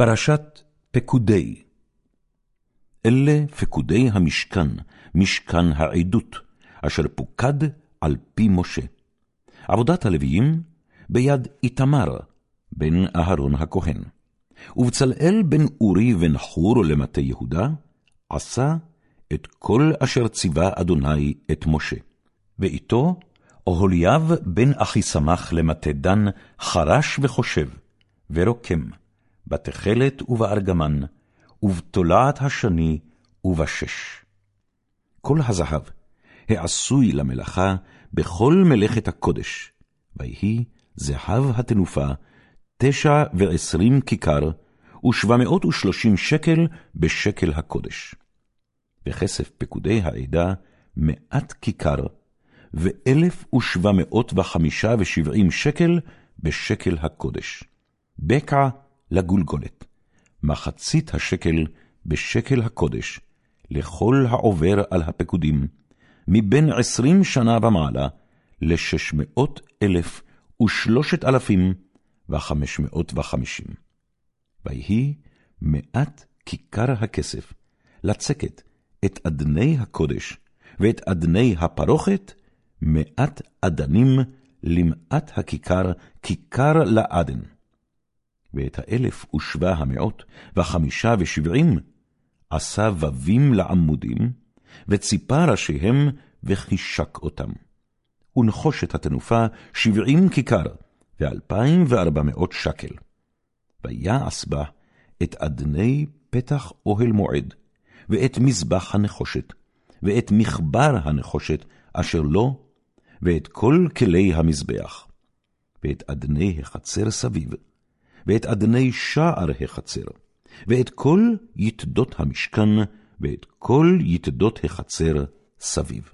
פרשת פקודי אלה פקודי המשכן, משכן העדות, אשר פוקד על פי משה. עבודת הלוויים ביד איתמר, בן אהרון הכהן. ובצלאל בן אורי בן חור למטה יהודה, עשה את כל אשר ציווה אדוני את משה. ואיתו אהוליאב בן אחיסמך למטה דן, חרש וחושב, ורוקם, בתכלת ובארגמן, ובתולעת השני ובשש. כל הזהב העשוי למלאכה בכל מלאכת הקודש, ויהי זהב התנופה תשע ועשרים כיכר, ושבע מאות ושלושים שקל בשקל הקודש. וכסף פקודי העדה מעט כיכר, ואלף ושבע מאות וחמישה ושבעים שקל בשקל הקודש. בקע לגולגולת, מחצית השקל בשקל הקודש, לכל העובר על הפקודים, מבין עשרים שנה ומעלה, לשש מאות אלף ושלושת אלפים וחמש מאות וחמישים. ויהי מעט כיכר הכסף, לצקת את אדני הקודש, ואת אדני הפרוכת, מעט אדנים למעט הכיכר, כיכר לעדן. ואת האלף ושבע המאות וחמישה ושבעים, עשה ווים לעמודים, וציפה ראשיהם וחישק אותם. ונחושת התנופה שבעים כיכר, ואלפיים וארבע מאות שקל. ויעש בה את אדני פתח אוהל מועד, ואת מזבח הנחושת, ואת מחבר הנחושת אשר לו, ואת כל כלי המזבח, ואת אדני החצר סביב, ואת אדני שער החצר, ואת כל יתדות המשכן, ואת כל יתדות החצר סביב.